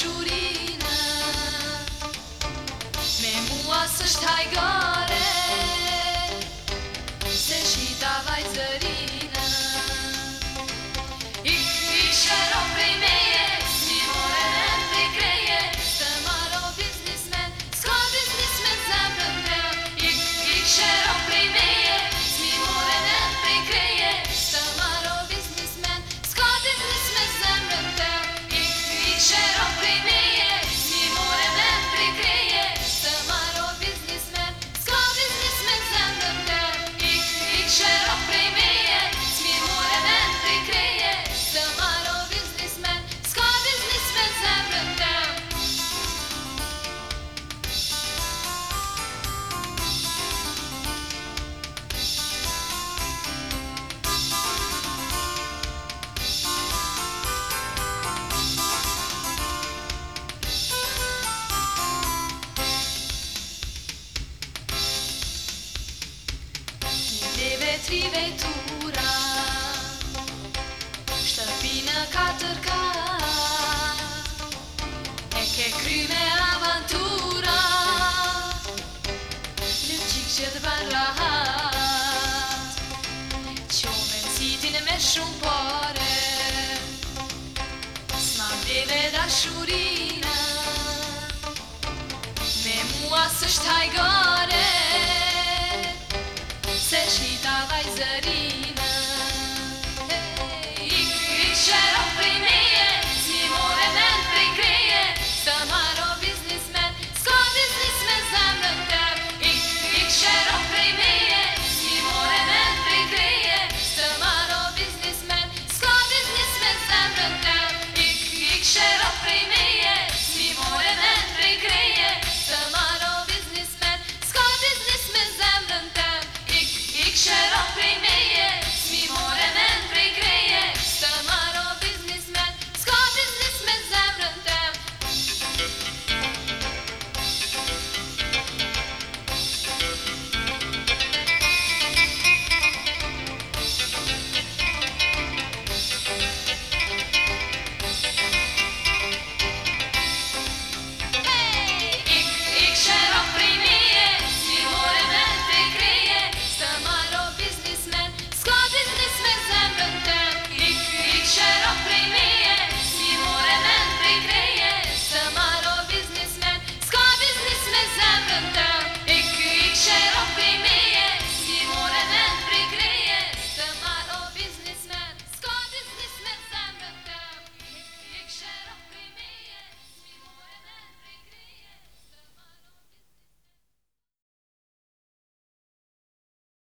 Shurina Me mua së shtajgon Në këtëri në shtëpi në katërka Në ke kry me avantura, në qikë që dë barra Që me nësitin me shumë pare, s'ma dhe me dashurina Me mua së shtë